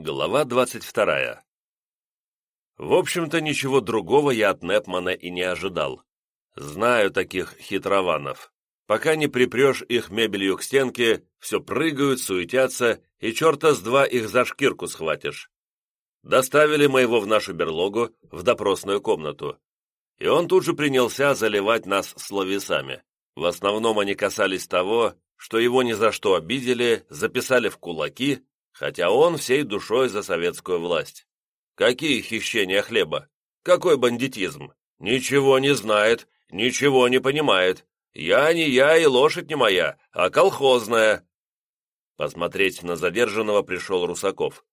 Глава двадцать вторая. В общем-то, ничего другого я от Непмана и не ожидал. Знаю таких хитрованов. Пока не припрешь их мебелью к стенке, все прыгают, суетятся, и черта с два их за шкирку схватишь. Доставили моего в нашу берлогу, в допросную комнату. И он тут же принялся заливать нас словесами. В основном они касались того, что его ни за что обидели, записали в кулаки, хотя он всей душой за советскую власть. Какие хищения хлеба? Какой бандитизм? Ничего не знает, ничего не понимает. Я не я и лошадь не моя, а колхозная. Посмотреть на задержанного пришел Русаков.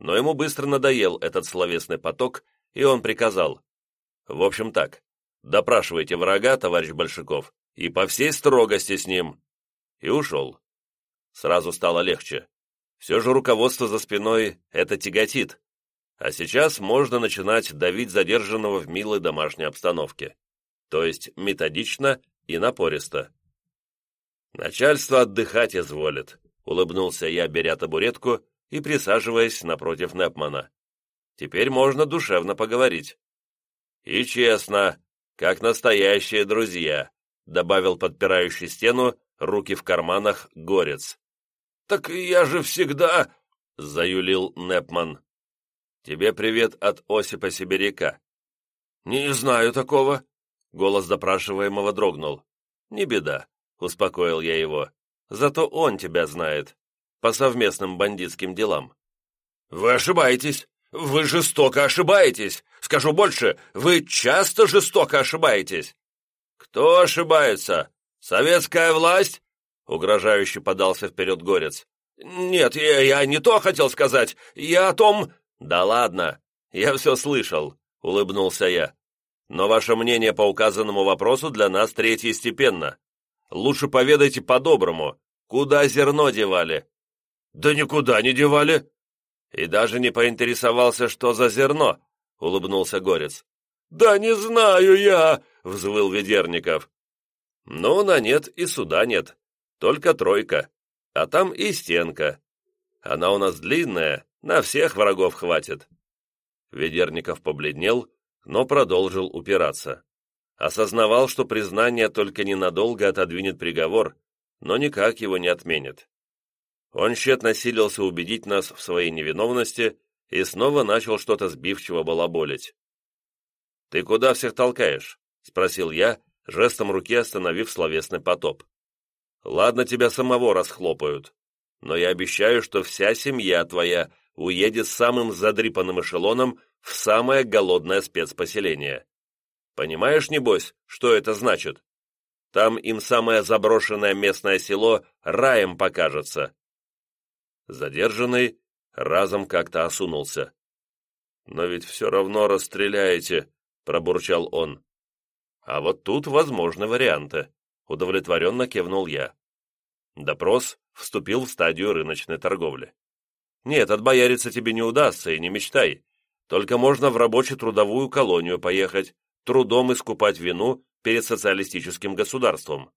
Но ему быстро надоел этот словесный поток, и он приказал. В общем так, допрашивайте врага, товарищ Большаков, и по всей строгости с ним. И ушел. Сразу стало легче. Все же руководство за спиной это тяготит. А сейчас можно начинать давить задержанного в милой домашней обстановке. То есть методично и напористо. «Начальство отдыхать изволит», — улыбнулся я, беря табуретку и присаживаясь напротив Непмана. «Теперь можно душевно поговорить». «И честно, как настоящие друзья», — добавил подпирающий стену, руки в карманах, горец. «Так я же всегда...» — заюлил Непман. «Тебе привет от Осипа Сибиряка». «Не знаю такого», — голос допрашиваемого дрогнул. «Не беда», — успокоил я его. «Зато он тебя знает. По совместным бандитским делам». «Вы ошибаетесь. Вы жестоко ошибаетесь. Скажу больше, вы часто жестоко ошибаетесь». «Кто ошибается? Советская власть Угрожающе подался вперед Горец. «Нет, я, я не то хотел сказать. Я о том...» «Да ладно, я все слышал», — улыбнулся я. «Но ваше мнение по указанному вопросу для нас третьестепенно. Лучше поведайте по-доброму, куда зерно девали?» «Да никуда не девали». «И даже не поинтересовался, что за зерно», — улыбнулся Горец. «Да не знаю я», — взвыл Ведерников. «Ну, на нет и суда нет. Только тройка, а там и стенка. Она у нас длинная, на всех врагов хватит». Ведерников побледнел, но продолжил упираться. Осознавал, что признание только ненадолго отодвинет приговор, но никак его не отменит. Он тщетно силился убедить нас в своей невиновности и снова начал что-то сбивчиво балаболить. «Ты куда всех толкаешь?» — спросил я, жестом руки остановив словесный потоп. Ладно, тебя самого расхлопают, но я обещаю, что вся семья твоя уедет самым задрипанным эшелоном в самое голодное спецпоселение. Понимаешь, небось, что это значит? Там им самое заброшенное местное село раем покажется. Задержанный разом как-то осунулся. «Но ведь все равно расстреляете», — пробурчал он. «А вот тут возможны варианты. Удовлетворенно кивнул я. Допрос вступил в стадию рыночной торговли. Нет, отбояриться тебе не удастся, и не мечтай. Только можно в рабоче-трудовую колонию поехать, трудом искупать вину перед социалистическим государством.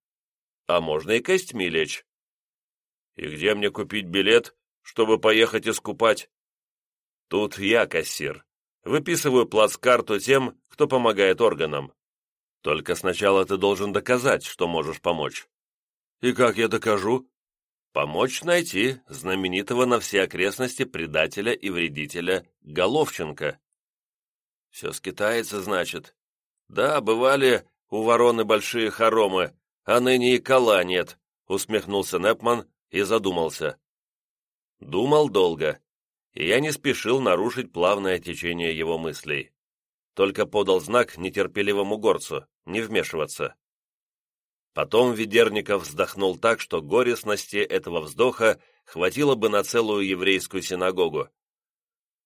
А можно и костьми лечь. И где мне купить билет, чтобы поехать искупать? Тут я кассир. Выписываю плацкарту тем, кто помогает органам. Только сначала ты должен доказать, что можешь помочь. И как я докажу? Помочь найти знаменитого на все окрестности предателя и вредителя Головченко. Все скитается, значит. Да, бывали у вороны большие хоромы, а ныне и кола нет, усмехнулся Непман и задумался. Думал долго, и я не спешил нарушить плавное течение его мыслей только подал знак нетерпеливому горцу не вмешиваться. Потом Ведерников вздохнул так, что горестности этого вздоха хватило бы на целую еврейскую синагогу.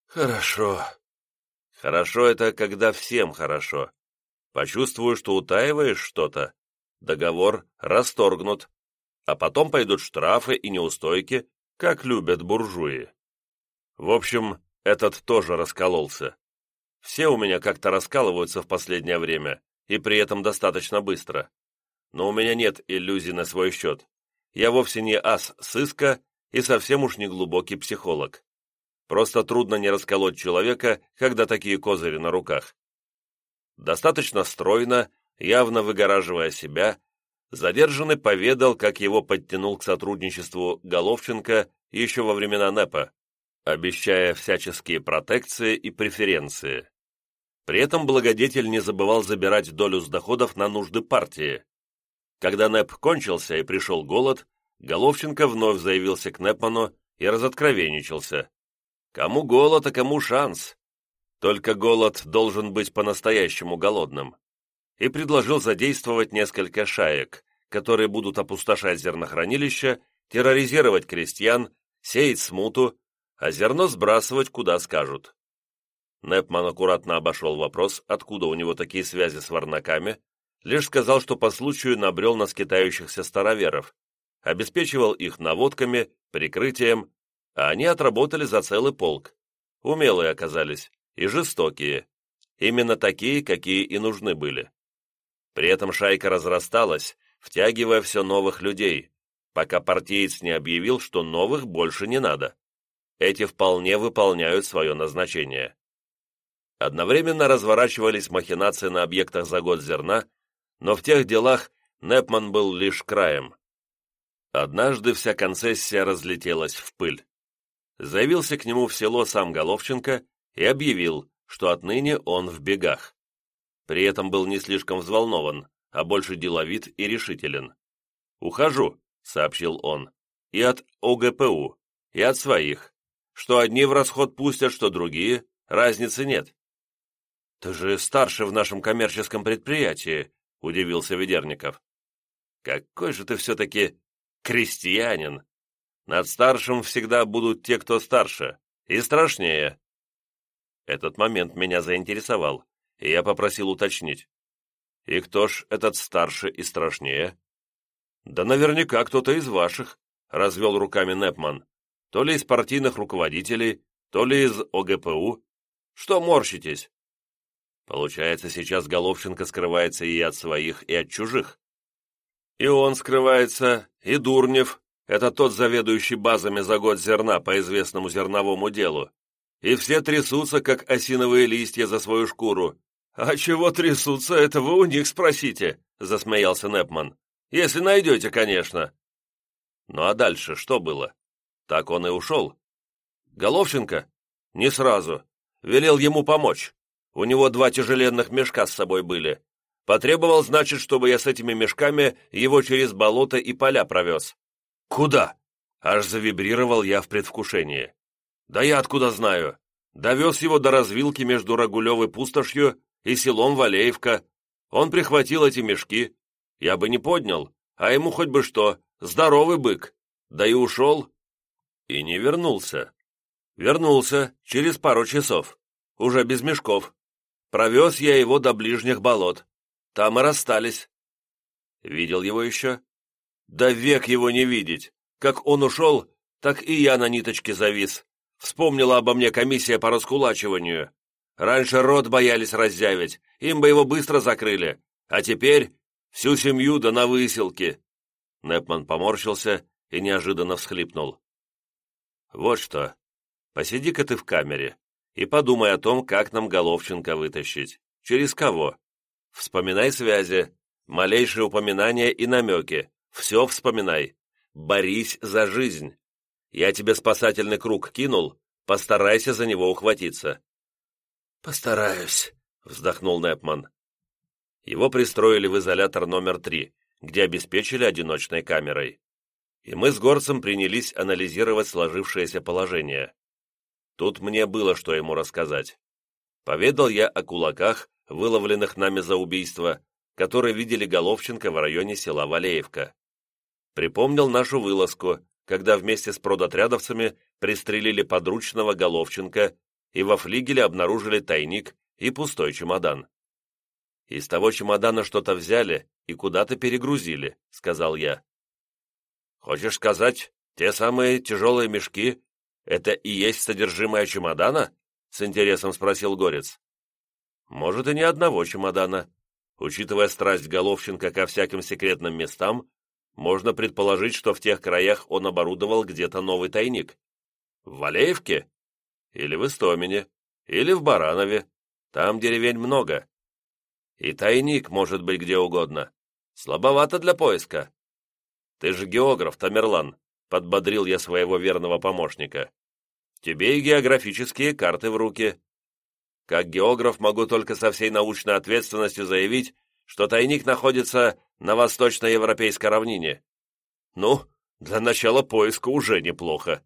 «Хорошо. Хорошо это, когда всем хорошо. Почувствую, что утаиваешь что-то. Договор расторгнут. А потом пойдут штрафы и неустойки, как любят буржуи. В общем, этот тоже раскололся. Все у меня как-то раскалываются в последнее время, и при этом достаточно быстро. Но у меня нет иллюзий на свой счет. Я вовсе не ас сыска и совсем уж не глубокий психолог. Просто трудно не расколоть человека, когда такие козыри на руках. Достаточно стройно, явно выгораживая себя, задержанный поведал, как его подтянул к сотрудничеству Головченко еще во времена НЭПа, обещая всяческие протекции и преференции. При этом благодетель не забывал забирать долю с доходов на нужды партии. Когда НЭП кончился и пришел голод, Головченко вновь заявился к Непману и разоткровенничался. Кому голод, а кому шанс? Только голод должен быть по-настоящему голодным. И предложил задействовать несколько шаек, которые будут опустошать зернохранилища, терроризировать крестьян, сеять смуту, а зерно сбрасывать куда скажут. Непман аккуратно обошел вопрос, откуда у него такие связи с варнаками, лишь сказал, что по случаю набрел на скитающихся староверов, обеспечивал их наводками, прикрытием, а они отработали за целый полк. Умелые оказались и жестокие, именно такие, какие и нужны были. При этом шайка разрасталась, втягивая все новых людей, пока партиец не объявил, что новых больше не надо. Эти вполне выполняют свое назначение. Одновременно разворачивались махинации на объектах за год зерна, но в тех делах Непман был лишь краем. Однажды вся концессия разлетелась в пыль. Заявился к нему в село сам Головченко и объявил, что отныне он в бегах. При этом был не слишком взволнован, а больше деловит и решителен. «Ухожу», — сообщил он, — «и от ОГПУ, и от своих. Что одни в расход пустят, что другие, разницы нет. «Ты же старше в нашем коммерческом предприятии», — удивился Ведерников. «Какой же ты все-таки крестьянин! Над старшим всегда будут те, кто старше, и страшнее». Этот момент меня заинтересовал, и я попросил уточнить. «И кто ж этот старше и страшнее?» «Да наверняка кто-то из ваших», — развел руками Непман. «То ли из партийных руководителей, то ли из ОГПУ. Что морщитесь? Получается, сейчас Головченко скрывается и от своих, и от чужих. И он скрывается, и Дурнев, это тот заведующий базами за год зерна по известному зерновому делу. И все трясутся, как осиновые листья за свою шкуру. «А чего трясутся, это вы у них спросите», — засмеялся Непман. «Если найдете, конечно». Ну а дальше что было? Так он и ушел. Головченко? Не сразу. Велел ему помочь. У него два тяжеленных мешка с собой были. Потребовал, значит, чтобы я с этими мешками его через болото и поля провез. Куда? Аж завибрировал я в предвкушении. Да я откуда знаю? Довез его до развилки между Рагулевой пустошью и селом Валеевка. Он прихватил эти мешки. Я бы не поднял, а ему хоть бы что, здоровый бык. Да и ушел. И не вернулся. Вернулся через пару часов, уже без мешков. Провез я его до ближних болот. Там и расстались. Видел его еще? Да век его не видеть. Как он ушел, так и я на ниточке завис. Вспомнила обо мне комиссия по раскулачиванию. Раньше рот боялись раззявить, им бы его быстро закрыли. А теперь всю семью да на выселке. Непман поморщился и неожиданно всхлипнул. «Вот что. Посиди-ка ты в камере и подумай о том, как нам Головченко вытащить. Через кого? Вспоминай связи, малейшие упоминания и намеки. Все вспоминай. Борись за жизнь. Я тебе спасательный круг кинул, постарайся за него ухватиться». «Постараюсь», — вздохнул Непман. Его пристроили в изолятор номер три, где обеспечили одиночной камерой. И мы с Горцем принялись анализировать сложившееся положение. Тут мне было что ему рассказать. Поведал я о кулаках, выловленных нами за убийство, которые видели Головченко в районе села Валеевка. Припомнил нашу вылазку, когда вместе с продотрядовцами пристрелили подручного Головченко и во флигеле обнаружили тайник и пустой чемодан. «Из того чемодана что-то взяли и куда-то перегрузили», — сказал я. «Хочешь сказать, те самые тяжелые мешки, «Это и есть содержимое чемодана?» — с интересом спросил Горец. «Может, и не одного чемодана. Учитывая страсть Головченко ко всяким секретным местам, можно предположить, что в тех краях он оборудовал где-то новый тайник. В Валеевке? или в Истомине, или в Баранове. Там деревень много. И тайник может быть где угодно. Слабовато для поиска. Ты же географ, Тамерлан, подбодрил я своего верного помощника. Тебе и географические карты в руки. Как географ могу только со всей научной ответственностью заявить, что тайник находится на восточноевропейской равнине. Ну, для начала поиска уже неплохо.